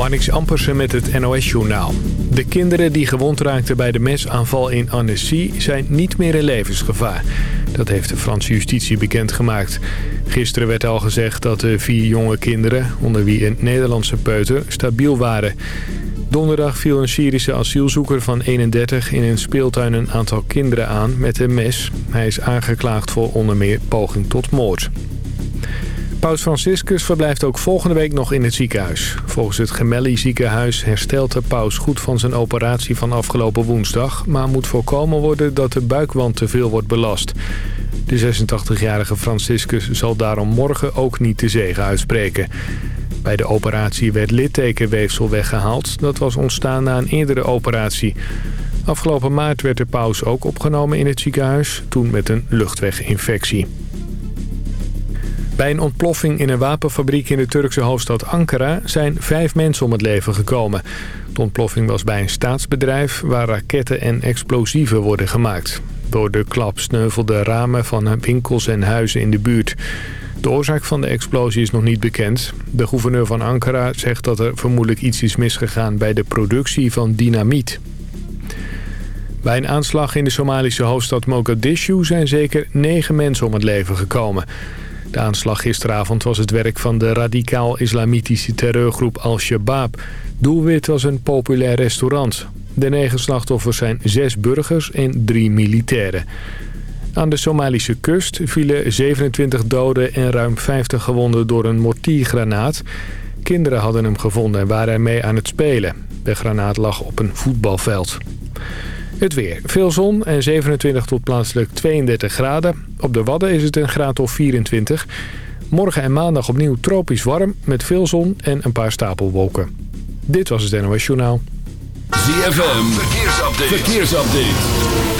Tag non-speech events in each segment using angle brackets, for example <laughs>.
Marnix Ampersen met het NOS-journaal. De kinderen die gewond raakten bij de mesaanval in Annecy zijn niet meer in levensgevaar. Dat heeft de Franse justitie bekendgemaakt. Gisteren werd al gezegd dat de vier jonge kinderen, onder wie een Nederlandse peuter, stabiel waren. Donderdag viel een Syrische asielzoeker van 31 in een speeltuin een aantal kinderen aan met een mes. Hij is aangeklaagd voor onder meer poging tot moord. Paus Franciscus verblijft ook volgende week nog in het ziekenhuis. Volgens het Gemelli ziekenhuis herstelt de paus goed van zijn operatie van afgelopen woensdag... maar moet voorkomen worden dat de buikwand te veel wordt belast. De 86-jarige Franciscus zal daarom morgen ook niet de zegen uitspreken. Bij de operatie werd littekenweefsel weggehaald. Dat was ontstaan na een eerdere operatie. Afgelopen maart werd de paus ook opgenomen in het ziekenhuis, toen met een luchtweginfectie. Bij een ontploffing in een wapenfabriek in de Turkse hoofdstad Ankara zijn vijf mensen om het leven gekomen. De ontploffing was bij een staatsbedrijf waar raketten en explosieven worden gemaakt. Door de klap sneuvelden ramen van winkels en huizen in de buurt. De oorzaak van de explosie is nog niet bekend. De gouverneur van Ankara zegt dat er vermoedelijk iets is misgegaan bij de productie van dynamiet. Bij een aanslag in de Somalische hoofdstad Mogadishu zijn zeker negen mensen om het leven gekomen. De aanslag gisteravond was het werk van de radicaal-islamitische terreurgroep Al-Shabaab. Doelwit was een populair restaurant. De negen slachtoffers zijn zes burgers en drie militairen. Aan de Somalische kust vielen 27 doden en ruim 50 gewonden door een mortiergranaat. Kinderen hadden hem gevonden en waren ermee aan het spelen. De granaat lag op een voetbalveld. Het weer. Veel zon en 27 tot plaatselijk 32 graden. Op de Wadden is het een graad of 24. Morgen en maandag opnieuw tropisch warm met veel zon en een paar stapelwolken. Dit was het NOS Journaal. ZFM. Verkeersupdate. Verkeersupdate.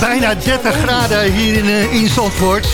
Bijna 30 graden hier in, uh, in Zandvoort.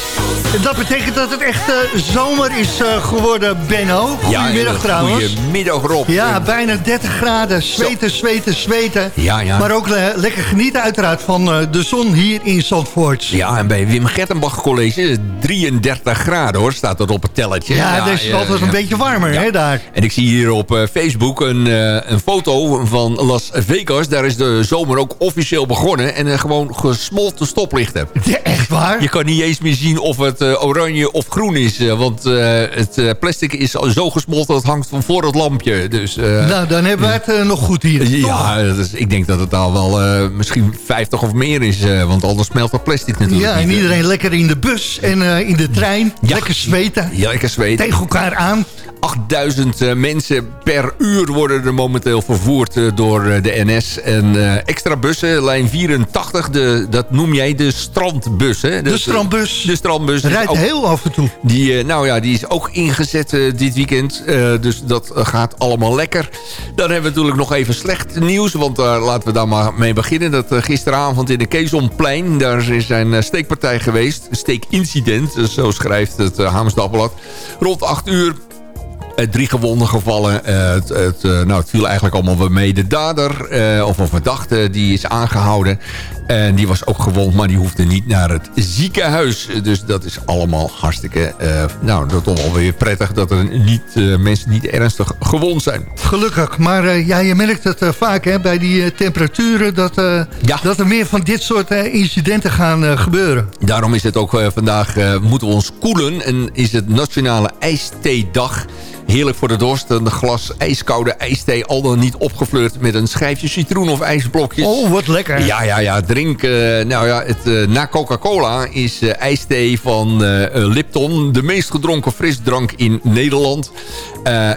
Dat betekent dat het echt uh, zomer is uh, geworden, Benno. Goedemiddag ja, trouwens. Goedemiddag Rob. Ja, bijna 30 graden. Zweten, zweten, zweten. Ja, ja. Maar ook lekker genieten uiteraard van de zon hier in Zandvoort. Ja, en bij Wim Gertenbach College 33 graden hoor, staat dat op het telletje. Ja, ja het is altijd een beetje warmer hè, daar. En ik zie hier op Facebook een, een foto van Las Vegas. Daar is de zomer ook officieel begonnen. En gewoon gesmolten stoplichten. Ja, echt waar? Je kan niet eens meer zien of het uh, oranje of groen is. Uh, want uh, het plastic is zo gesmolten dat het hangt van voor het lampje. Dus, nou, dan hebben we het nog goed hier. Ja, dus ik denk dat het al wel misschien 50 of meer is. want anders smelt dat plastic natuurlijk Ja, en iedereen lekker in de bus en in de trein. Ja. Lekker zweten. Ja, lekker zweten. Tegen elkaar aan. 8000 mensen per uur worden er momenteel vervoerd door de NS. En extra bussen, lijn 84, de, dat noem jij de strandbus. Hè? De, de strandbus. De strandbus. Rijdt ook, heel af en toe. Die, nou ja, die is ook ingezet dit weekend. dus dat gaat allemaal lekker. Dan hebben we natuurlijk nog even slecht nieuws. Want laten we daar maar mee beginnen. Dat gisteravond in de Keesomplein, daar is een steekpartij geweest. Een steekincident, zo schrijft het Hamersdagblad. Rond 8 uur drie gewonden gevallen. Uh, het, het, uh, nou, het viel eigenlijk allemaal wel mee. De dader, of een verdachte, die is aangehouden. En die was ook gewond, maar die hoefde niet naar het ziekenhuis. Dus dat is allemaal hartstikke... nou, dat is toch wel weer prettig dat er niet, mensen niet ernstig gewond zijn. Gelukkig, maar ja, je merkt het vaak hè, bij die temperaturen... Dat, ja. dat er meer van dit soort incidenten gaan gebeuren. Daarom is het ook vandaag... moeten we ons koelen en is het Nationale IJstheedag... Heerlijk voor de dorst. Een glas ijskoude ijsthee. Al dan niet opgefleurd met een schijfje citroen of ijsblokjes. Oh, wat lekker. Ja, ja, ja. Drink. Uh, nou ja, het, uh, na Coca-Cola is uh, ijsthee van Lipton de meest gedronken frisdrank in Nederland.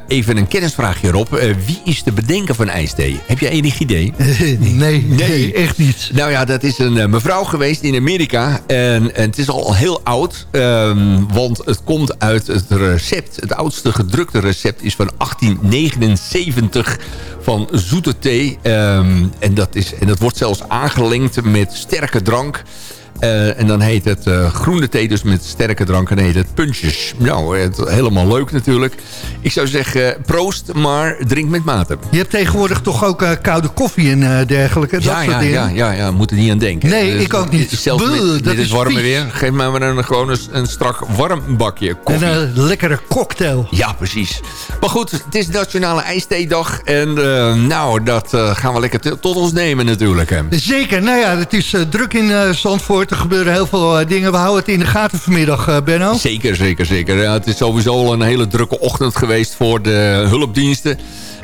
even een kennisvraagje Rob. wie is de bedenker van ijsthee? Heb je enig idee? <laughs> nee, nee, echt niet. Nou ja, dat is een mevrouw geweest in Amerika. En, en het is al heel oud. Um, want het komt uit het recept. Het oudste gedrukte recept is van 1879 van zoete thee. Um, en, dat is, en dat wordt zelfs aangelengd met sterke drank. Uh, en dan heet het uh, groene thee, dus met sterke drank. En heet het punches. Nou, het, helemaal leuk natuurlijk. Ik zou zeggen, proost, maar drink met mate. Je hebt tegenwoordig toch ook uh, koude koffie en dergelijke? Dat ja, ja, ja, ja, ja, moet er niet aan denken. Nee, dus, ik ook niet. Zelfs Buh, met, dit is warmer weer. Geef mij maar een, gewoon een, een strak warm bakje koffie. En een lekkere cocktail. Ja, precies. Maar goed, het is Nationale IJstheedag. En nou, dat gaan we lekker tot ons nemen natuurlijk. Zeker. Nou ja, het is druk in Zandvoort er gebeuren heel veel eh, dingen. We houden het in de gaten vanmiddag, uh, Benno. Zeker, zeker, zeker. Het is sowieso al een hele drukke ochtend geweest voor de hulpdiensten.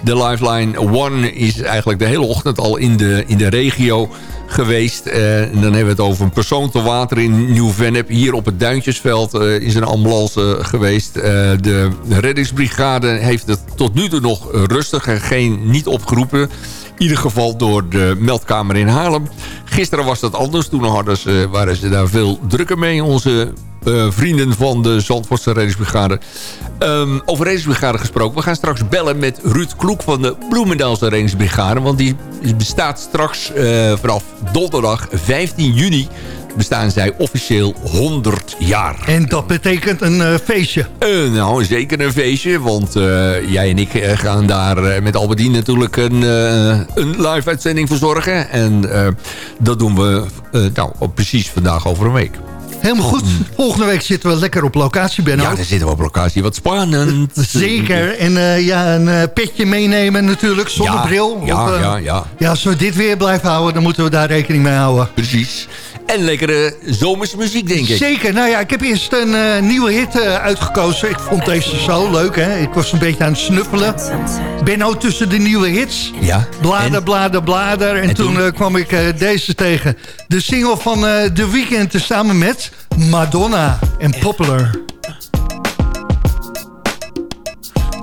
De Lifeline One is eigenlijk de hele ochtend al in de, in de regio geweest. Uh, en dan hebben we het over een persoon te water in Nieuw-Vennep. Hier op het Duintjesveld uh, is een ambulance geweest. De reddingsbrigade heeft het tot nu toe nog rustig en geen, niet opgeroepen. In ieder geval door de meldkamer in Haarlem. Gisteren was dat anders. Toen hadden ze, waren ze daar veel drukker mee. Onze uh, vrienden van de Zandvoortse reddingsbrigade. Um, over reddingsbrigade gesproken. We gaan straks bellen met Ruud Kloek van de Bloemendaalse reddingsbrigade. Want die bestaat straks uh, vanaf donderdag 15 juni bestaan zij officieel 100 jaar. En dat betekent een uh, feestje? Uh, nou, zeker een feestje. Want uh, jij en ik gaan daar met Albedien natuurlijk een, een live uitzending verzorgen. En dat doen we nou, precies vandaag over een week. Helemaal goed. Volgende week zitten we lekker op locatie, Benno. Ja, daar zitten we op locatie. Wat spannend. Zeker. En uh, ja, een petje meenemen natuurlijk, zonder ja, bril. Ja, uh, ja, ja. Ja, als we dit weer blijven houden, dan moeten we daar rekening mee houden. Precies. En lekkere zomerse muziek, denk ik. Zeker. Nou ja, ik heb eerst een uh, nieuwe hit uh, uitgekozen. Ik vond deze zo leuk, hè. Ik was een beetje aan het snuffelen. Ben nou tussen de nieuwe hits. Ja. Blader, blader, blader. En, en toen, toen uh, kwam ik deze tegen. De single van The Weeknd samen met Madonna en Popular.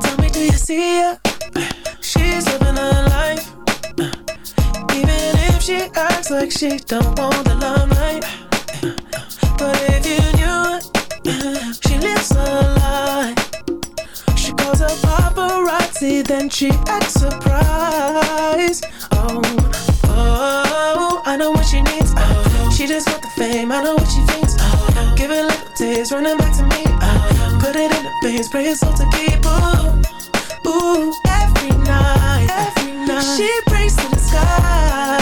Tell me, do you see her? She's living she acts like she don't want the limelight. But if you knew, she lives a lie. She calls a paparazzi, then she acts surprised. Oh, oh, I know what she needs. Oh, she just want the fame. I know what she thinks. Oh, give it like a taste, running back to me. Put it in the face, pray it's all to keep. Ooh, ooh, every night, every night she prays to the sky.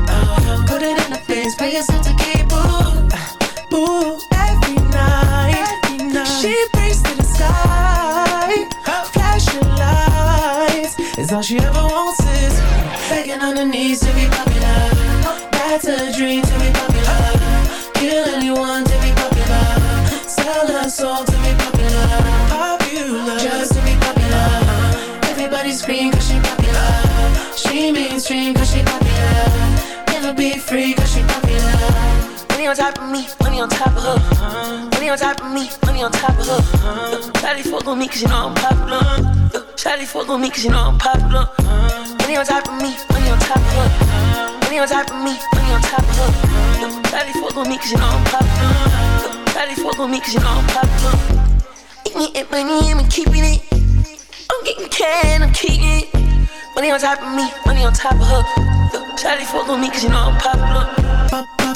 Put it in the face, pay yourself to keep. Ooh, ooh, every night, every night. She prays to the sky, Her flashing lights. Is all she ever wants is begging on her knees to be popular. That's a dream to be popular. Top of me, money on top of her. Money on top of me, money on top of her. Shawty fuck with me cause you know I'm popular. Shawty fuck with me cause you know I'm popular. Money on top of me, money on top of her. Money on top of me, money on top of her. Shawty fuck with me cause you know I'm popular. Shawty fuck with me cause you know I'm popular. Eat me and money, I'm keeping it. I'm getting can, I'm keeping it. Money on top of me, money on top of her. Shawty fuck with me cause you know I'm popular.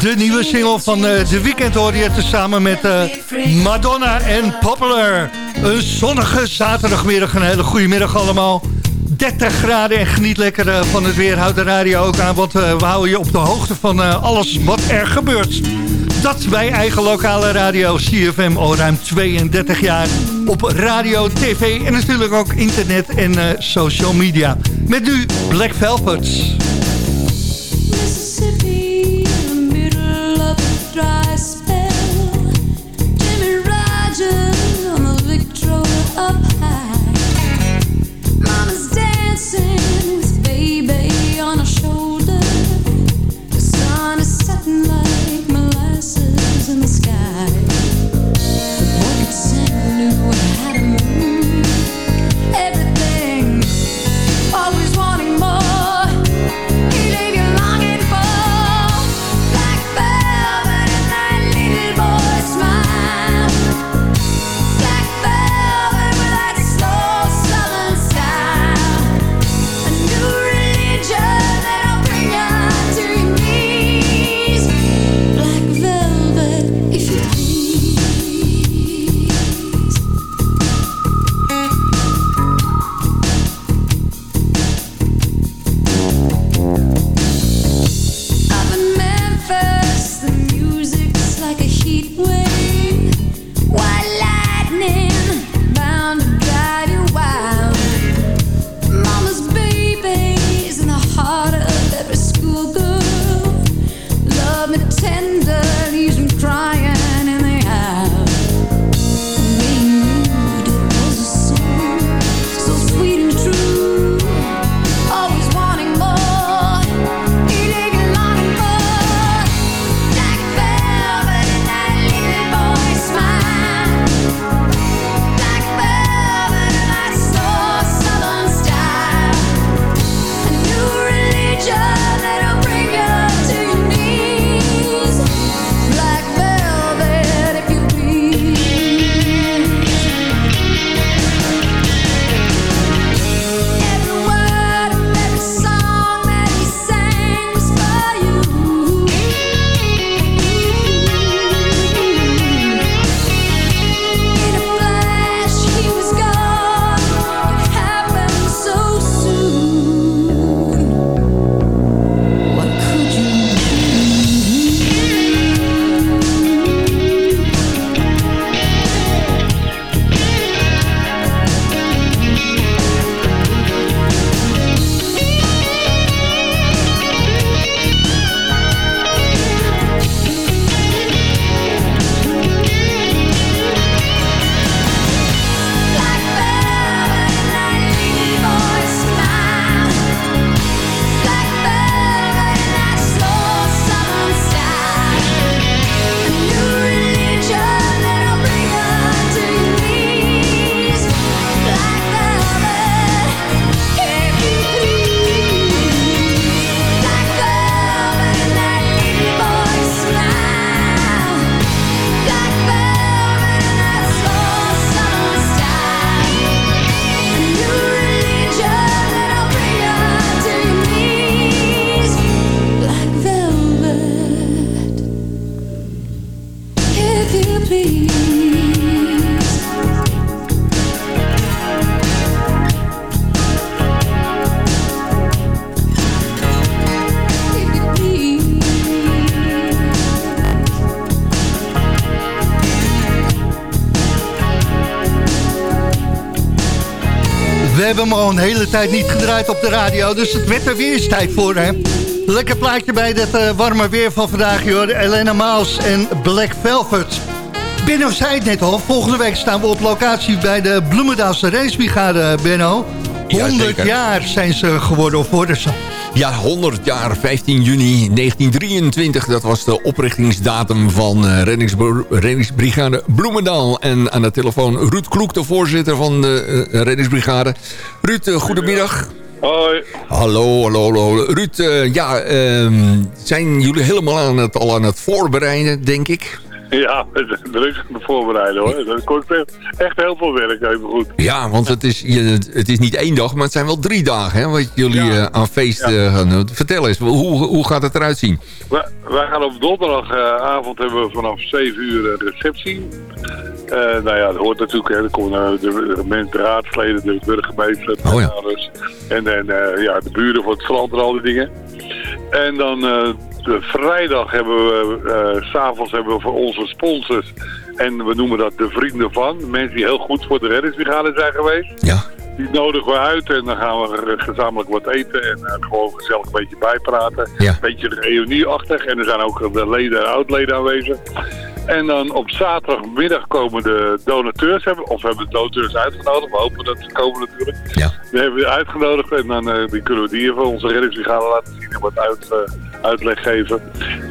De nieuwe single van uh, The Weeknd hoor je tezamen met uh, Madonna en Popular. Een zonnige zaterdagmiddag, een hele goede middag allemaal. 30 graden en geniet lekker uh, van het weer. Houd de radio ook aan, want we houden je op de hoogte van alles wat er gebeurt. Dat bij eigen lokale radio CFM al ruim 32 jaar. Op radio, tv en natuurlijk ook internet en social media. Met nu Black Velvet. Al een hele tijd niet gedraaid op de radio. Dus het werd er weer eens tijd voor, hè? Lekker plaatje bij dit eh, warme weer van vandaag, joh. Elena Maals en Black Velvet. Benno zei het net al, volgende week staan we op locatie bij de Bloemendaalse Racebrigade, Benno. Ja, 100 zeker. jaar zijn ze geworden, of worden ze. Ja, 100 jaar, 15 juni 1923. Dat was de oprichtingsdatum van eh, reddingsbr- reddingsbrigade Bloemendaal. En aan de telefoon Ruud Kloek, de voorzitter van de eh, reddingsbrigade. Ruud, eh, goedemiddag. Hoi. Hallo, hallo, hallo. Ruud, ja, ehm, zijn jullie helemaal aan het, al aan het voorbereiden, denk ik? <laughs> Ja, druk voorbereiden hoor. Dat kost echt, echt heel veel werk, even goed. Ja, want het is, je, het is niet één dag, maar het zijn wel drie dagen hè, wat jullie Ja. eh, aan feest eh, gaan doen. Vertel eens, hoe, hoe gaat het eruit zien? Wij, wij gaan op donderdagavond hebben we vanaf 7 uur receptie. Eh, nou ja, dat hoort natuurlijk. Hè. Er komen eh, de, de mensen, de raadsleden, de burgemeester, de Oh ja. en, en eh, ja, de buren voor het strand en al die dingen. En dan de vrijdag hebben we, s s'avonds hebben we voor onze sponsors, en we noemen dat de vrienden van, mensen die heel goed voor de reddingsbrigade zijn geweest. Ja. Die nodigen we uit en dan gaan we gezamenlijk wat eten en gewoon gezellig een beetje bijpraten. Ja. Een beetje reunieachtig en er zijn ook de leden en oud-leden aanwezig. En dan op zaterdagmiddag komen de donateurs, hebben, of we hebben de donateurs uitgenodigd, we hopen dat ze komen natuurlijk. Ja. Die hebben we uitgenodigd en dan eh, die kunnen we die even onze reddingsbrigade laten zien en wat uit, eh, uitleg geven.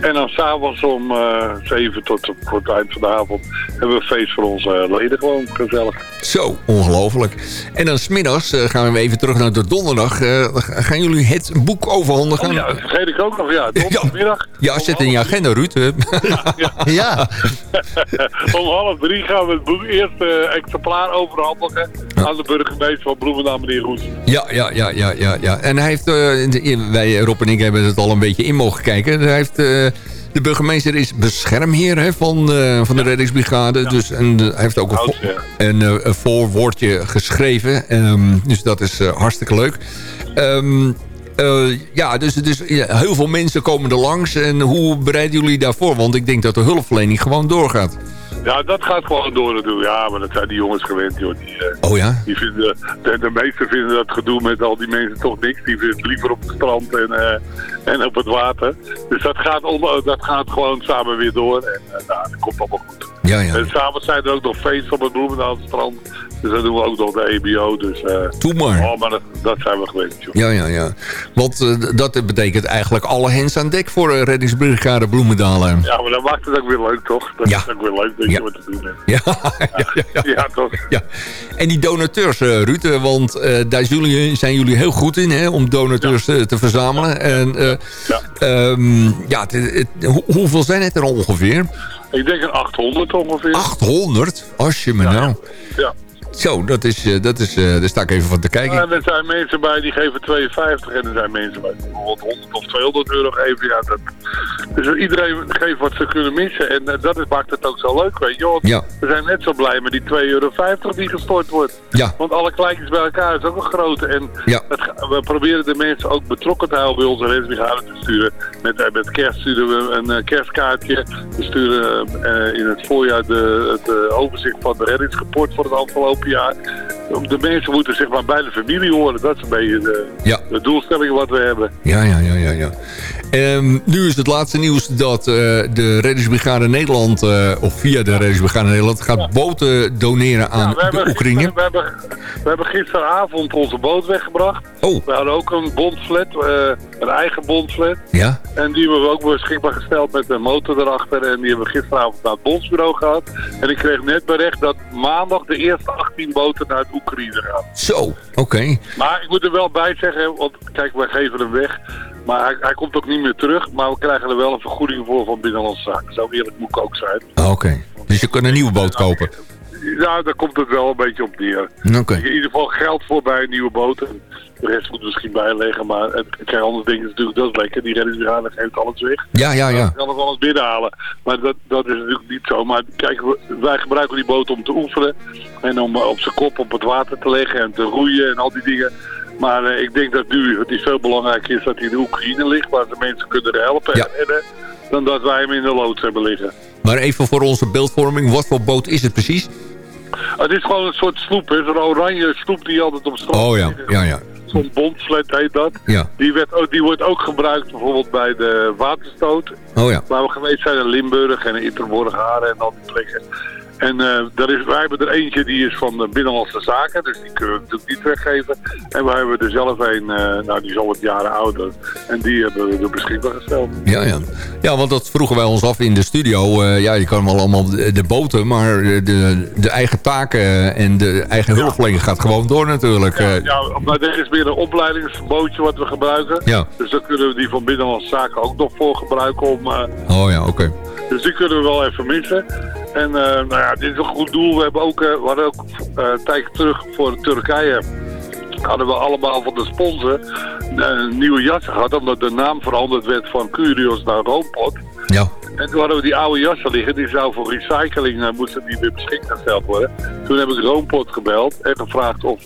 En dan s'avonds om eh 7 tot voor het eind van de avond hebben we een feest voor onze eh, leden gewoon gezellig. Zo, ongelooflijk. En dan smiddags uh, gaan we even terug naar de donderdag. Uh, gaan jullie het boek overhandigen? Oh, ja, dat vergeet ik ook nog. Ja, <laughs> donderdagmiddag. Ja, zet in je agenda, Ruud. <laughs> Ja, ja. <laughs> ja. Om half drie gaan we het boek eerste uh, exemplaar overhandigen ja. Aan de burgemeester van Bloemendaal, meneer Roes. Ja, ja, ja, ja, ja, ja. En hij heeft, uh, wij, Rob en ik hebben het al een beetje in mogen kijken. Hij heeft... Uh, de burgemeester is beschermheer hè, van, uh, van de reddingsbrigade. Ja. Dus, en hij heeft ook een, vo een, een voorwoordje geschreven. Um, dus dat is hartstikke leuk. Um, ja, dus, dus ja, heel veel mensen komen er langs. En hoe bereiden jullie daarvoor? Want ik denk dat de hulpverlening gewoon doorgaat. Ja, dat gaat gewoon door natuurlijk. Ja, maar dat zijn die jongens gewend, joh. Die, uh, oh ja? Die vinden, de, de meesten vinden dat gedoe met al die mensen toch niks. Die vinden het liever op het strand en, uh, en op het water. Dus dat gaat, om, dat gaat gewoon samen weer door. En uh, nou, dat komt allemaal goed. Ja, ja. En s'avonds zijn er ook nog feesten op het Bloemendaalstrand. Dus dan doen we ook nog de EBO. Dus, uh, Doe maar. Oh, maar dat, dat zijn we gewend, joh. Ja, ja, ja. Want uh, dat betekent eigenlijk alle hens aan dek voor uh, reddingsbrigade Bloemendalen. Ja, maar dat maakt het ook weer leuk, toch? Dat ja. is ook weer leuk dat ja. je wat te doen hebt. Ja, <laughs> ja, ja, <laughs> ja. toch? Ja. En die donateurs, Ruud, want daar zijn jullie, zijn jullie heel goed in hè, om donateurs te verzamelen. En, ja, um, ja het, het, ho hoeveel zijn het er ongeveer? Ik denk een 800 ongeveer. 800? Als je me ja, nou... Ja. Zo, dat is, dat is, uh, daar sta ik even van te kijken. Ja, er zijn mensen bij die geven 52 en er zijn mensen bij die bijvoorbeeld 100 of 200 euro geven. Ja, dat, dus iedereen geeft wat ze kunnen missen en uh, dat is, maakt het ook zo leuk, weet je. Want ja. We zijn net zo blij met die 2,50 euro die gestort wordt. Ja. Want alle kleintjes bij elkaar is ook een grote. En ja. het, we proberen de mensen ook betrokken te houden bij onze reddingsbrigade te sturen. Met, met kerst sturen we een kerstkaartje. We sturen uh, in het voorjaar de, het overzicht van de reddingsrapport voor het afgelopen jaar. De mensen moeten zeg maar bij de familie horen. Dat is een beetje de, ja. de doelstelling wat we hebben. Ja, ja, ja, ja. ja. Um, nu is het laatste nieuws dat uh, de Reddingsbrigade Nederland, uh, of via de Reddingsbrigade Nederland, gaat ja. boten doneren aan ja, de Oekraïne. We hebben, we hebben gisteravond onze boot weggebracht. Oh. We hadden ook een bondflat, uh, een eigen bondflat. Ja. En die hebben we ook beschikbaar gesteld met een motor erachter. En die hebben we gisteravond naar het bondsbureau gehad. En ik kreeg net bericht dat maandag de eerste 18 boten naar de Zo, oké. Okay. Maar ik moet er wel bij zeggen, want kijk, wij geven hem weg. Maar hij, hij, komt ook niet meer terug. Maar we krijgen er wel een vergoeding voor van Binnenlandse Zaken. Zo eerlijk moet ik ook zijn. Oké. Okay. Dus je kunt een nieuwe boot kopen? Ja, daar komt het wel een beetje op neer. Oké. Okay. In ieder geval geld voor bij een nieuwe boot. De rest moet misschien bijleggen. Maar het, kijk, andere dingen is natuurlijk, dat is lekker. Die reddingsbrigade geeft alles weg. Ja, ja, ja. Kan nog alles binnenhalen. Maar dat, dat is natuurlijk niet zo. Maar kijk, wij gebruiken die boot om te oefenen. En om op zijn kop op het water te leggen en te roeien en al die dingen. Maar uh, ik denk dat nu het is veel belangrijker is dat hij in de Oekraïne ligt, waar de mensen kunnen helpen ja. en redden, dan dat wij hem in de loods hebben liggen. Maar even voor onze beeldvorming, wat voor boot is het precies? Het is gewoon een soort sloep, hè. Zo'n oranje sloep die altijd op strand Oh ja, ja, ja. Zo'n bondsled heet dat. Ja. Die, werd, ook- die wordt ook gebruikt bijvoorbeeld bij de waterstoot. Oh ja. Waar we geweest zijn in Limburg en in Interborgaren en al die plekken. En eh daar is, wij hebben er eentje die is van de Binnenlandse Zaken, dus die kunnen we natuurlijk niet weggeven. En wij hebben er zelf een, eh, nou die is al wat jaren ouder, en die hebben we er beschikbaar gesteld. Ja, ja. ja, want dat vroegen wij ons af in de studio. Eh, ja, je kan wel allemaal de, boten, maar de, de eigen taken en de eigen hulpverlening gaat gewoon door natuurlijk. Ja, maar dit is weer een opleidingsbootje wat we gebruiken. Ja. Dus daar kunnen we die van Binnenlandse Zaken ook nog voor gebruiken om... Oh ja, oké. Dus die kunnen we wel even missen. En eh, nou ja, dit is een goed doel. We, hebben ook, eh, we hadden ook eh, een tijdje terug voor Turkije... hadden we allemaal van de sponsor eh, nieuwe jassen gehad... omdat de naam veranderd werd van Curios naar Roompot. Ja. En toen hadden we die oude jassen liggen. Die zou voor recycling, eh, moesten die weer beschikbaar gesteld worden. Toen heb ik Roompot gebeld en gevraagd of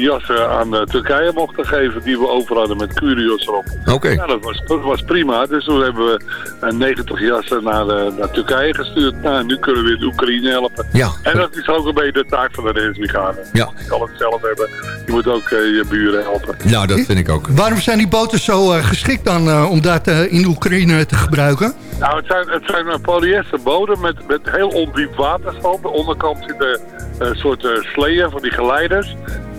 jassen aan eh, Turkije mochten geven... die we over hadden met Curios erop. Oké. Ja, dat was, dat was prima. Dus toen hebben we eh, 90 jassen naar, eh, naar Turkije gestuurd. Nou, nu kunnen we weer de Oekraïne helpen. Ja. En dat is ook een beetje de taak van de reddingsbrigade. Ja. Je kan het zelf hebben. Je moet ook eh, je buren helpen. Nou, dat vind ik ook. Waarom zijn die boten zo eh, geschikt dan eh, om dat eh, in Oekraïne te gebruiken? Nou, het zijn, het zijn eh, polyesterboden met, met heel ondiep waterstand. De onderkant zitten een soort eh sleeën van die geleiders.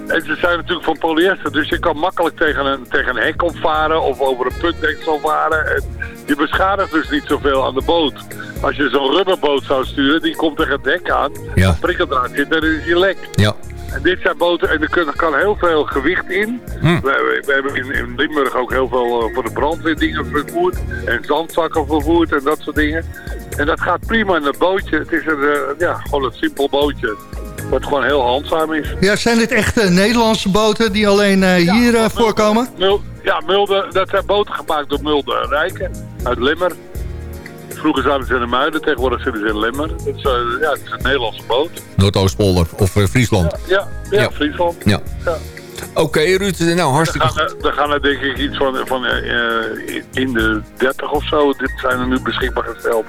En ze zijn natuurlijk van polyester, dus je kan makkelijk tegen een, tegen een hek opvaren of over een putdeksel varen. En je beschadigt dus niet zoveel aan de boot. Als je zo'n rubberboot zou sturen, die komt tegen het hek aan, Ja. prikkeldraad zit, dan is je lek. Ja. En dit zijn boten en er kan, kan heel veel gewicht in. Hm. We, hebben in, in Limburg ook heel veel eh, voor de brandweer dingen vervoerd. En zandzakken vervoerd en dat soort dingen. En dat gaat prima in het bootje. Het is een, eh, ja, gewoon een simpel bootje. Wat gewoon heel handzaam is. Ja, zijn dit echt eh, Nederlandse boten die alleen eh, hier eh, voorkomen? Ja, Mulde, dat zijn boten gemaakt door Mulde Rijken uit Limmer. Vroeger zaten ze in de Muiden, tegenwoordig zitten ze in Limmer. Het is, ja, het is een Nederlandse boot. Noordoostpolder of eh, Friesland. Ja, ja, Ja. Friesland. Ja. Oké, Ruud. Nou, Er hartstikke gaan, er, er gaan er denk ik iets van, van eh, eh, in de 30 of zo. Dit zijn er nu beschikbaar gesteld.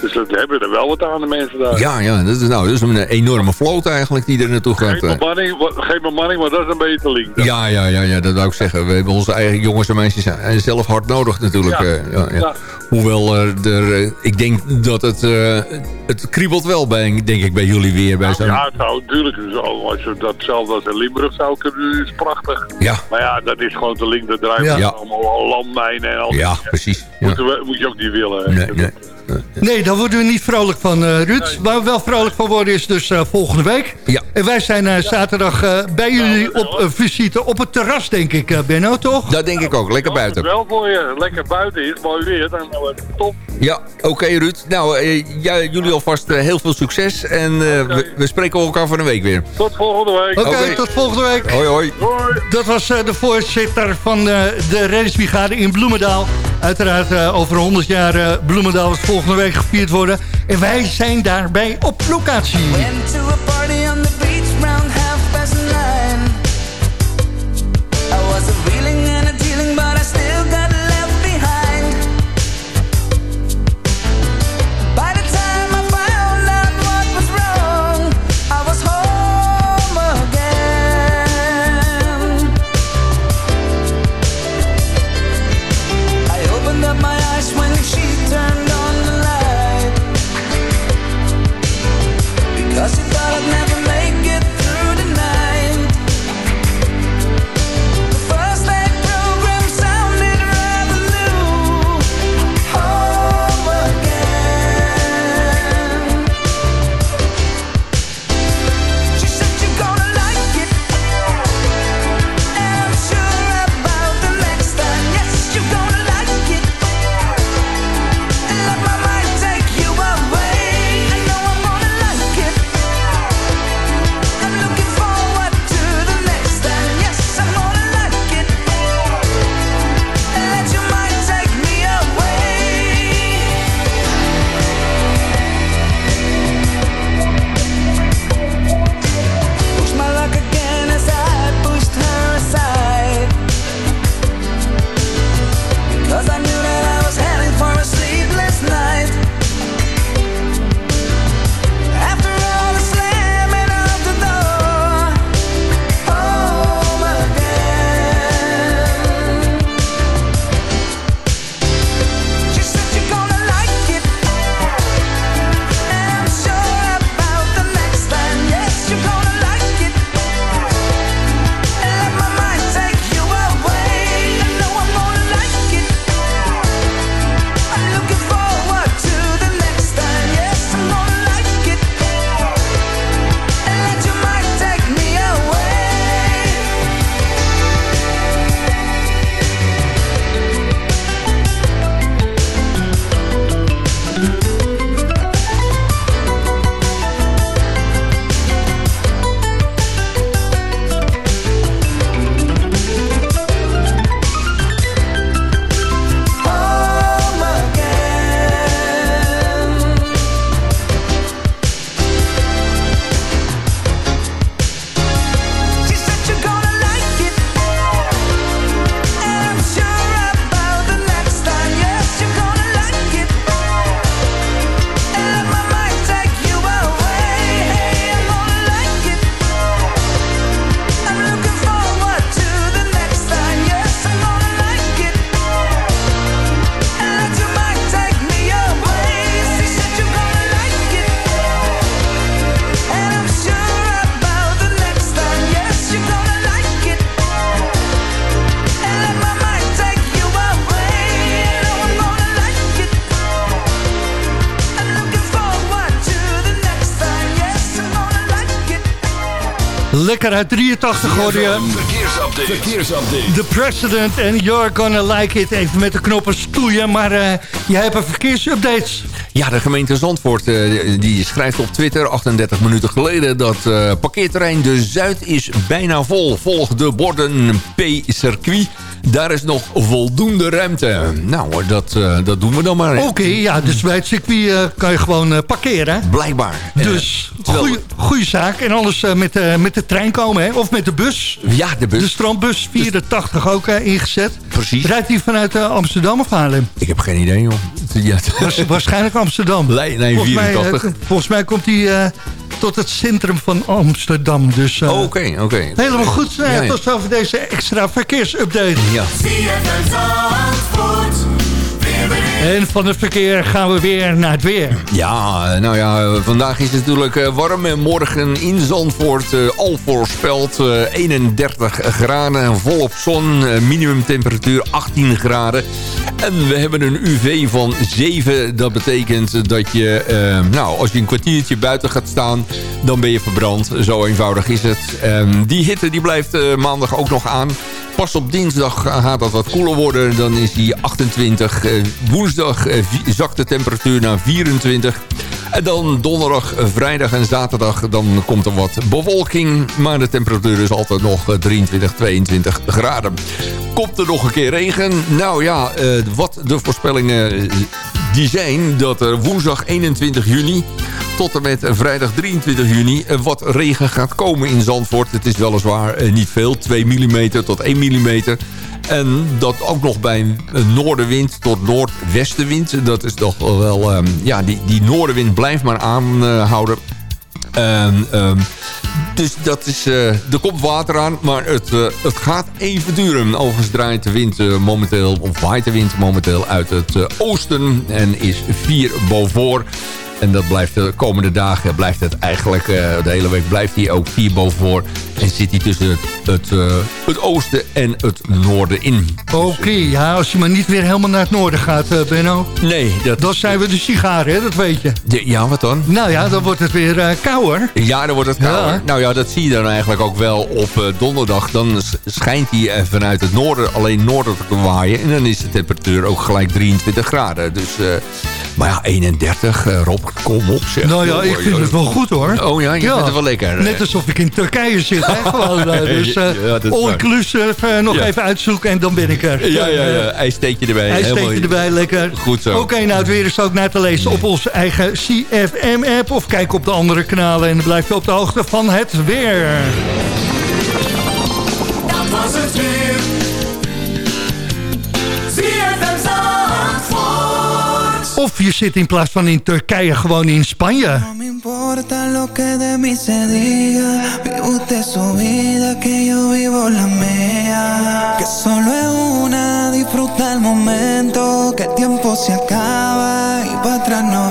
Dus dat hebben er wel wat aan de mensen daar. Ja, ja dat, is, nou, dat is een enorme vloot eigenlijk die er naartoe gaat. Geen eh. bemanning, geen bemanning, maar dat is een beetje te link. Ja, ja, ja, ja, dat wou ik zeggen. We hebben onze eigen jongens en meisjes eh, zelf hard nodig natuurlijk. Ja. eh, ja, ja. Hoewel eh, er, eh, ik denk dat het, eh, het kriebelt wel bij, denk ik, bij jullie weer. Bij zo'n... Ja, het zou natuurlijk zo. Als je datzelfde als in Limburg zou kunnen, is prachtig. Ja. Maar ja, dat is gewoon te link. Dat drijven Ja. Allemaal landmijnen en al. Ja, precies. Moet je ook niet willen. Nee, nee. Nee, daar worden we niet vrolijk van, eh Ruud. Waar we wel vrolijk van worden is dus eh, volgende week. Ja. En wij zijn eh, zaterdag eh, bij jullie op eh, visite op het terras, denk ik, eh, Benno, toch? Dat denk ik ook. Lekker buiten. wel voor je lekker buiten is, mooi weer, dan wordt het top. Ja, oké Ruud. Nou, eh, ja, jullie alvast eh, heel veel succes. En eh, we, we spreken elkaar van een week weer. Tot volgende week. Oké, Oké. tot volgende week. Hoi, hoi. Hoi. Dat was eh, de voorzitter van eh, de reddingsbrigade in Bloemendaal. Uiteraard eh, over 100 jaar eh, Bloemendaal wordt volgende week gevierd worden. En wij zijn daarbij op locatie. Lekker uit 83 hoor je. Verkeersupdate. Verkeersupdate. The President en You're Gonna Like It. Even met de knoppen stoeien, maar eh, jij hebt een verkeersupdates. Ja, de gemeente Zandvoort eh, die schrijft op Twitter 38 minuten geleden... dat eh, parkeerterrein De Zuid is bijna vol. Volg de borden P-circuit. Daar is nog voldoende ruimte. Nou, dat, eh, dat doen we dan maar. Oké, ja, dus bij het circuit eh, kan je gewoon eh, parkeren. Blijkbaar. Dus, goeie zaak. En anders eh, met, de met de trein komen, hè? Of met de bus. Ja, de bus. De strandbus 84 ook eh, ingezet. Precies. Rijdt die vanuit Amsterdam of Haarlem? Ik heb geen idee, joh. <laughs> Ja, Waars- waarschijnlijk Amsterdam. Nee, nee, volgens, mij, eh, 84. volgens mij komt die tot het centrum van Amsterdam. Dus eh, Oh, Oké, oké. helemaal goed. Eh, Ja, ja. Tot zover deze extra verkeersupdate. Ja. En van het verkeer gaan we weer naar het weer. Ja, nou ja, vandaag is het natuurlijk eh, warm en morgen in Zandvoort eh, al voorspeld eh, 31 graden, volop zon, eh, minimumtemperatuur 18 graden. En we hebben een UV van 7, dat betekent dat je, eh, nou, als je een kwartiertje buiten gaat staan, dan ben je verbrand. Zo eenvoudig is het. Die hitte die blijft eh, maandag ook nog aan. Pas op dinsdag gaat dat wat koeler worden. Dan is die 28. Eh, woensdag eh, zakt de temperatuur naar 24. En dan donderdag, eh, vrijdag en zaterdag... dan komt er wat bewolking. Maar de temperatuur is altijd nog eh, 23, 22 graden. Komt er nog een keer regen? Nou ja, wat de voorspellingen die zijn... dat er woensdag 21 juni tot en met vrijdag 23 juni eh, wat regen gaat komen in Zandvoort. Het is weliswaar eh, niet veel, 2 mm tot 1 mm. En dat ook nog bij een noordenwind tot noordwestenwind. Dat is toch wel... ehm, ja, die, die noordenwind blijft maar aanhouden. En, ehm, dus dat is, eh, er komt water aan, maar het, het gaat even duren. Overigens draait de wind momenteel, of waait de wind momenteel uit het oosten en is 4 boven. En dat blijft de komende dagen blijft het eigenlijk, eh, de hele week blijft hij ook 4 boven. En zit hij tussen het, het, eh, het oosten en het noorden in. Oké, ja, als je maar niet weer helemaal naar het noorden gaat, eh, Benno. Nee, dat... Dan zijn we de sigaren, hè, dat weet je. Ja, wat dan? Nou ja, dan wordt het weer eh kouder. Ja, dan wordt het kouder. Ja. Nou ja, dat zie je dan eigenlijk ook wel op eh, donderdag. Dan schijnt hij eh, vanuit het noorden alleen noordelijk te waaien. En dan is de temperatuur ook gelijk 23 graden. Dus, eh, maar ja, 31, eh, Rob, kom op zeg. Nou ja, ik vind het wel goed hoor. Oh ja, je vindt het wel lekker. Net alsof ik in Turkije zit, hè? <laughs> Gewoon, eh, dus eh, Ja, all waar. inclusive eh, nog Ja. even uitzoeken en dan ben ik er. <laughs> Ja, ja, ja. IJsteetje erbij. Hij steekt Helemaal- je erbij, lekker. Goed zo. Oké, nou het weer is ook naar te lezen op onze eigen CFM-app. Of kijk op de andere kanalen en dan blijf je op de hoogte van het weer. Dat was het weer. Je zit in plaats van in Turkije gewoon in Spanje. Disfruta el momento. Que el tiempo se acaba y para atrás no.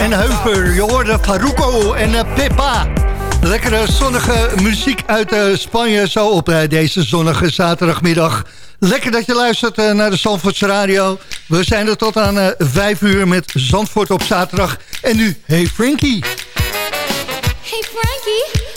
en Heuver. Je hoorde Faruco en eh, Peppa. Lekkere zonnige muziek uit eh, Spanje zo op eh, deze zonnige zaterdagmiddag. Lekker dat je luistert naar de Zandvoorts Radio. We zijn er tot aan 5 uur met Zandvoort op zaterdag. En nu, hey Frankie. Hey Frankie.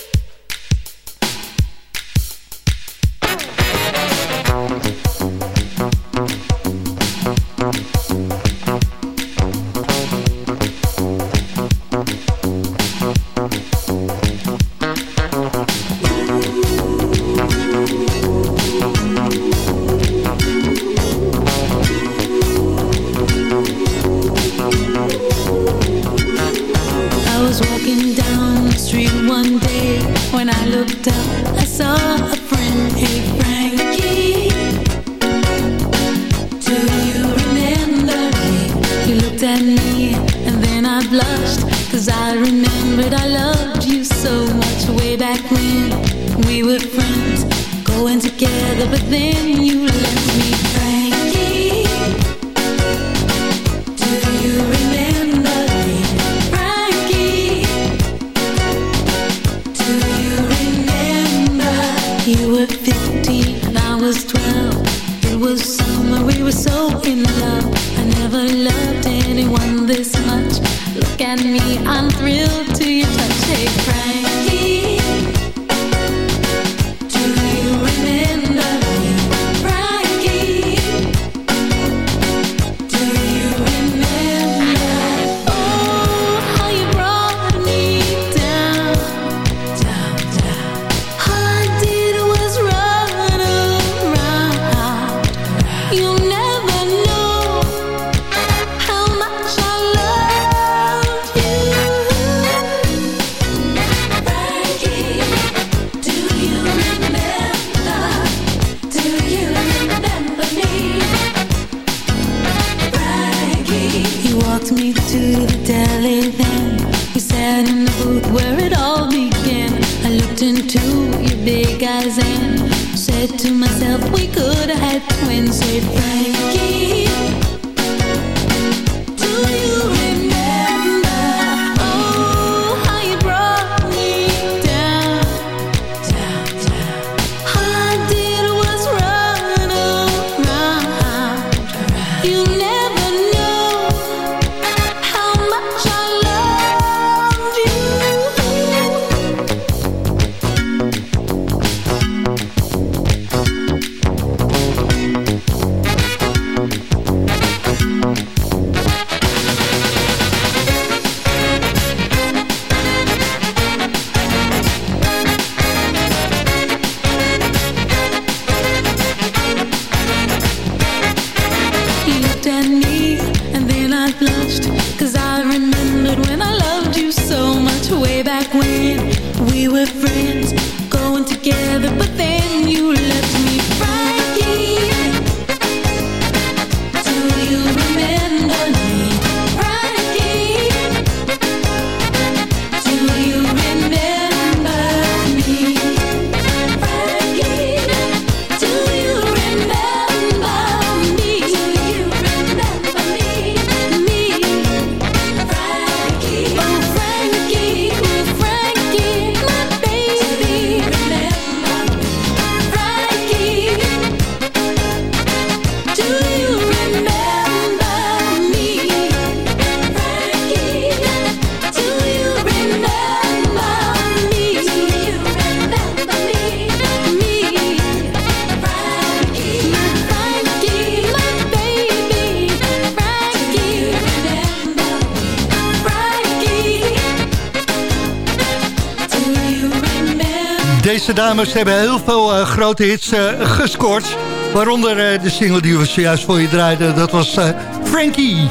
Deze dames hebben heel veel eh, grote hits eh, gescoord. Waaronder eh, de single die we zojuist voor je draaiden. Dat was Frankie.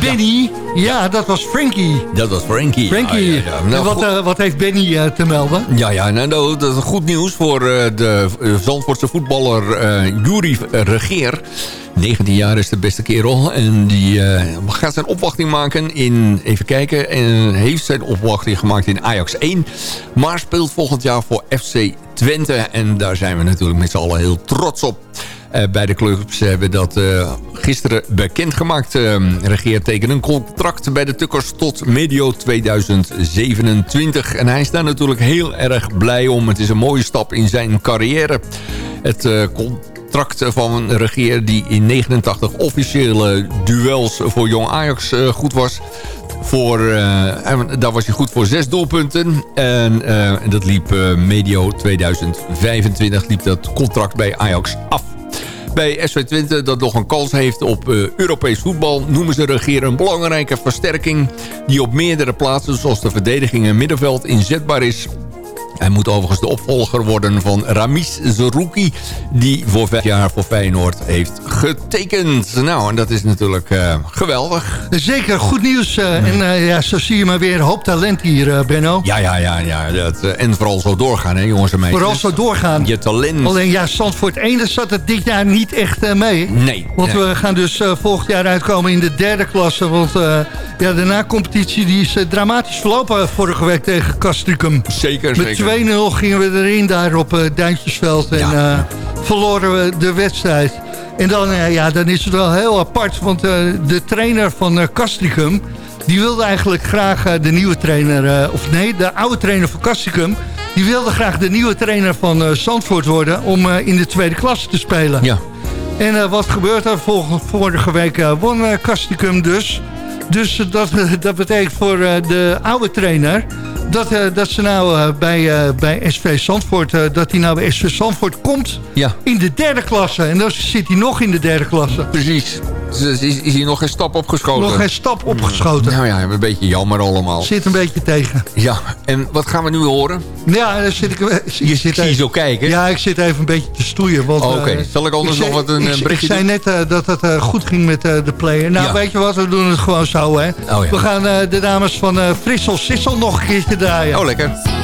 Benny. Ja. dat was Frankie. Dat was Frankie. Frankie. Ja, ja. Nou, en wat, wat heeft Benny te melden? Ja, ja nou, dat is goed nieuws voor de Zandvoortse voetballer Juri Regeer. 19 jaar is de beste kerel. En die eh, gaat zijn opwachting maken in, even kijken, en heeft zijn opwachting gemaakt in Ajax 1. Maar speelt volgend jaar voor FC Twente. En daar zijn we natuurlijk met z'n allen heel trots op. Eh, beide clubs hebben dat eh, gisteren bekendgemaakt. Uh, Regeer tekent een contract bij de Tukkers tot medio 2027. En hij is daar natuurlijk heel erg blij om. Het is een mooie stap in zijn carrière. Het eh, contract van Regeer die in 89 officiële duels voor Jong Ajax eh, goed was... Voor, eh, daar was hij goed voor zes doelpunten. En eh, dat liep medio 2025 liep dat contract bij Ajax af. Bij SV Twente dat nog een kans heeft op Europees voetbal... noemen ze regeren een belangrijke versterking... die op meerdere plaatsen, zoals de verdediging en middenveld, inzetbaar is... Hij moet overigens de opvolger worden van Ramis Zerouki... die voor vijf jaar voor Feyenoord heeft getekend. Nou, en dat is natuurlijk eh, geweldig. Zeker, goed nieuws. eh, En eh, ja, zo zie je maar weer een hoop talent hier, Benno. Ja, ja, ja. ja dat, en vooral zo doorgaan, hè, jongens en meisjes. Vooral zo doorgaan. Je talent. Alleen ja, Zandvoort 1 daar zat het dit jaar niet echt mee. Nee. Want nee. we gaan dus volgend jaar uitkomen in de derde klasse. Want ja, de na-competitie die is dramatisch verlopen vorige week tegen Castricum. Zeker, Met 2-0 zeker. gingen we erin daar op eh Duintjesveld. En Ja. eh, verloren we de wedstrijd. En dan, eh, ja, dan is het wel heel apart. Want de trainer van Castricum... die wilde eigenlijk graag de nieuwe trainer... of nee, de oude trainer van Castricum... die wilde graag de nieuwe trainer van Zandvoort worden... om in de tweede klasse te spelen. Ja. En wat gebeurt er? Vol- vorige week won Castricum dus. Dus dat, <laughs> dat betekent voor de oude trainer... dat, eh, dat ze nou eh, bij, eh, bij SV Zandvoort... dat hij nou bij SV Zandvoort komt Ja. in de derde klasse. En dan zit hij nog in de derde klasse. Precies. Dus is, is hier nog geen stap opgeschoten? Nog geen stap opgeschoten. Nou ja, een beetje jammer allemaal. Zit een beetje tegen. Ja, en wat gaan we nu horen? Ja, dan zit ik... Je Je zit je zo kijken. Ja, ik zit even een beetje te stoeien. want, Oké, zal ik anders nog wat een ik, berichtje Ik zei doen? net dat het goed ging met de player. Nou, Ja. weet je wat? We doen het gewoon zo, hè. Oh, ja. We gaan de dames van Frissel Sissel nog een keertje draaien. Oh, lekker.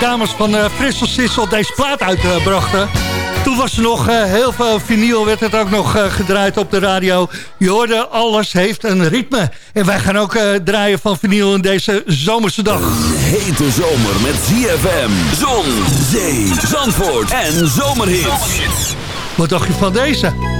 Dames van uh, Frissel Sissel deze plaat uitbrachten. Toen was er nog uh, heel veel vinyl, werd het ook nog uh, gedraaid op de radio. Je hoorde, alles heeft een ritme. En wij gaan ook uh, draaien van vinyl in deze zomerse dag. Een hete zomer met ZFM, zon, zee, zandvoort en zomerhits. Wat dacht je van deze?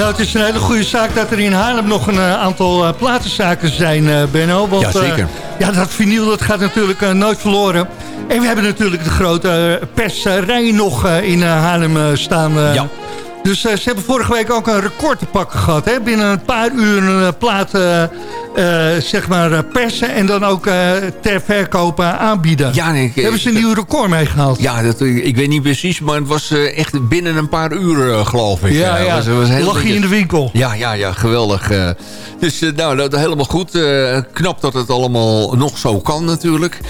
Nou, het is een hele goede zaak dat er in Haarlem nog een uh, aantal uh, platenzaken zijn, uh, Benno. Want, ja, zeker. ja, dat vinyl dat gaat natuurlijk nooit verloren. En we hebben natuurlijk de grote perserij nog in Haarlem staan. ja. Dus ze hebben vorige week ook een record te pakken gehad. Hè? Binnen een paar uur een plaat zeg maar persen en dan ook ter verkoop aanbieden. Ja, nee, ik, hebben ze een nieuw record meegehaald. Ja, dat, ik weet niet precies, maar het was echt binnen een paar uur geloof ik. Ja, ja. Was, was heel lag je in de winkel. Ja, ja, ja, geweldig. dus nou, dat helemaal goed. knap dat het allemaal nog zo kan natuurlijk.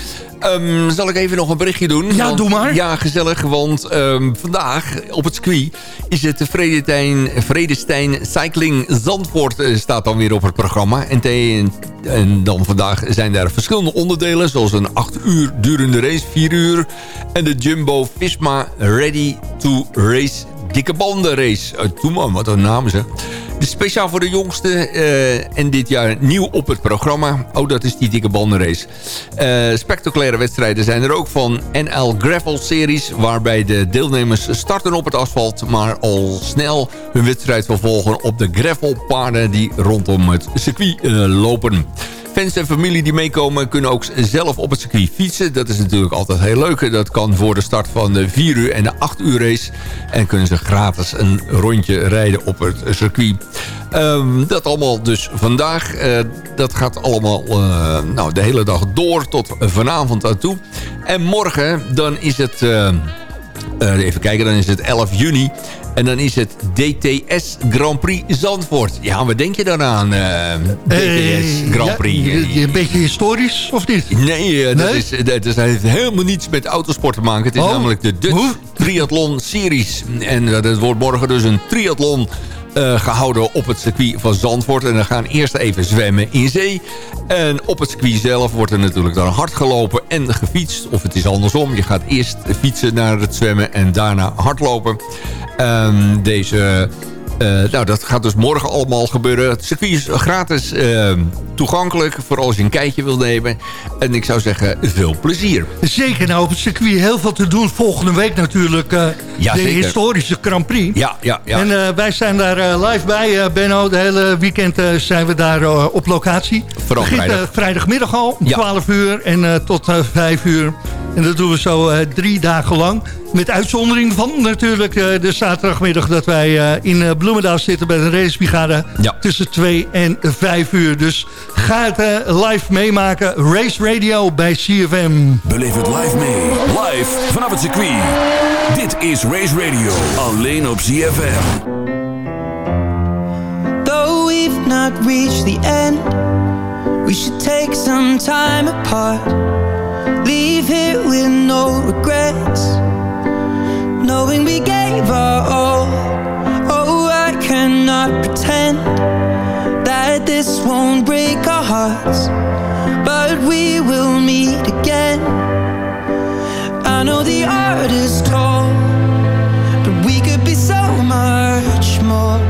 Um, zal ik even nog een berichtje doen? Ja, want, doe maar. Ja, gezellig. Want um, vandaag op het circuit is het de Vredestein, Vredestein Cycling Zandvoort uh, staat dan weer op het programma. En, dan vandaag zijn er verschillende onderdelen. Zoals een 8 uur durende race, 4 uur. En de Jumbo Visma Ready to Race dikke banden race. Uh, doe man, wat een naam ze. Speciaal voor de jongsten uh, en dit jaar nieuw op het programma. Oh, dat is die dikke bandenrace. Uh, spectaculaire wedstrijden zijn er ook van NL Gravel Series... waarbij de deelnemers starten op het asfalt... maar al snel hun wedstrijd vervolgen op de gravelpaarden... die rondom het circuit uh, lopen. Fans en familie die meekomen kunnen ook zelf op het circuit fietsen. Dat is natuurlijk altijd heel leuk. Dat kan voor de start van de 4 uur en de 8 uur race. En kunnen ze gratis een rondje rijden op het circuit. Um, dat allemaal dus vandaag. Uh, dat gaat allemaal uh, nou, de hele dag door tot vanavond aan toe. En morgen dan is het... Uh, even kijken, dan is het 11 juni. En dan is het DTS Grand Prix Zandvoort. Ja, wat denk je dan aan, uh, DTS Grand Prix? Ja, een beetje historisch, of niet? Nee, uh, dat, nee? Is, dat, is, heeft helemaal niets met autosport te maken. Het is oh. namelijk de Dutch? Triathlon Series. En dat wordt morgen dus een triathlon eh, gehouden op het circuit van Zandvoort. En dan gaan eerst even zwemmen in zee. En op het circuit zelf wordt er natuurlijk dan hard gelopen en gefietst. Of het is andersom. Je gaat eerst fietsen naar het zwemmen en daarna hardlopen. Ehm, deze... eh, nou, dat gaat dus morgen allemaal gebeuren. Het circuit is gratis ehm, toegankelijk voor als je een kijkje wil nemen. En ik zou zeggen, veel plezier. Zeker, nou op het circuit heel veel te doen. Volgende week natuurlijk eh, Ja, de zeker. historische Grand Prix. Ja, ja, ja. En eh, wij zijn daar live bij, Benno. De hele weekend zijn we daar op locatie. Vooral Begint, vrijdag. vrijdagmiddag al, om Ja. 12 uur en tot eh 5 uur. En dat doen we zo drie dagen lang. Met uitzondering van natuurlijk eh, de zaterdagmiddag dat wij eh, in eh, Bloemendaal zitten bij de racebrigade. Ja. Tussen 2 en 5 uur. Dus ga het live meemaken. Race Radio bij CFM. Beleef het live mee. Live vanaf het circuit. Dit is Race Radio. Alleen op ZFM. Though we've not reached the end, we should take some time apart. Leave here with no regrets, knowing we gave our all. Oh, I cannot pretend that this won't break our hearts, but we will meet again. I know the art is tall, but we could be so much more.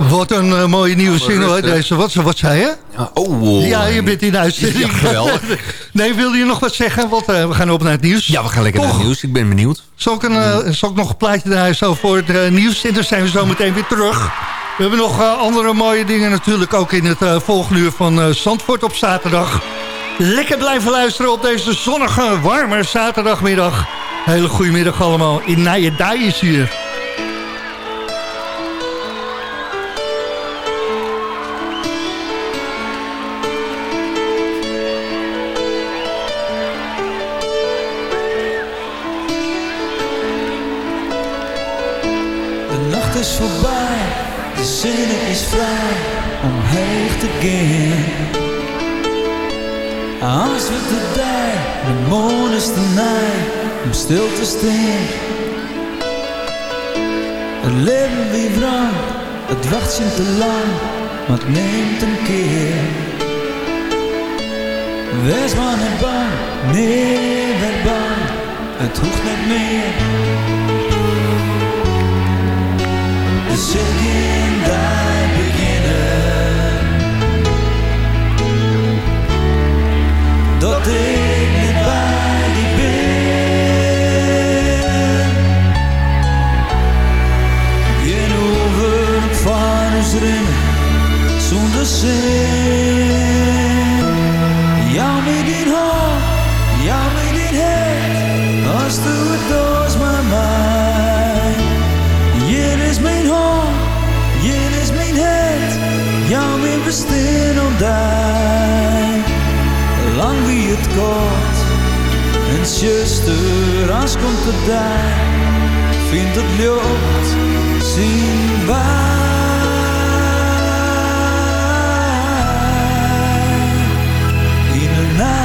Wat een eh, mooie nieuwe single deze. Wat, wat zei je? Oh, Ja, je bent in uitzending. Ja, geweldig. <laughs> nee, wilde je nog wat zeggen? Want eh, we gaan op naar het nieuws. Ja, we gaan lekker naar het nieuws. Ik ben benieuwd. Zal ik, een, eh, zal ik nog een plaatje draaien zo voor het nieuws? En dan zijn we zo meteen weer terug. We hebben nog andere mooie dingen natuurlijk ook in het volgende uur van Zandvoort op zaterdag. Lekker blijven luisteren op deze zonnige, warme zaterdagmiddag. Hele goede middag allemaal. In Nijendaai is hier. Als we te die, de mond is te nij om stil te staan. Het leven wie wrang, het wacht je te lang, maar het neemt een keer. Wees maar niet bang, nee, werd bang, het hoeft niet meer. De zin daar Dat ik niet bij die ben. Geen over ons rennen, zonder zin. Kort, en zuster, komt het daar, vindt het lucht, zien wij. In een naaie.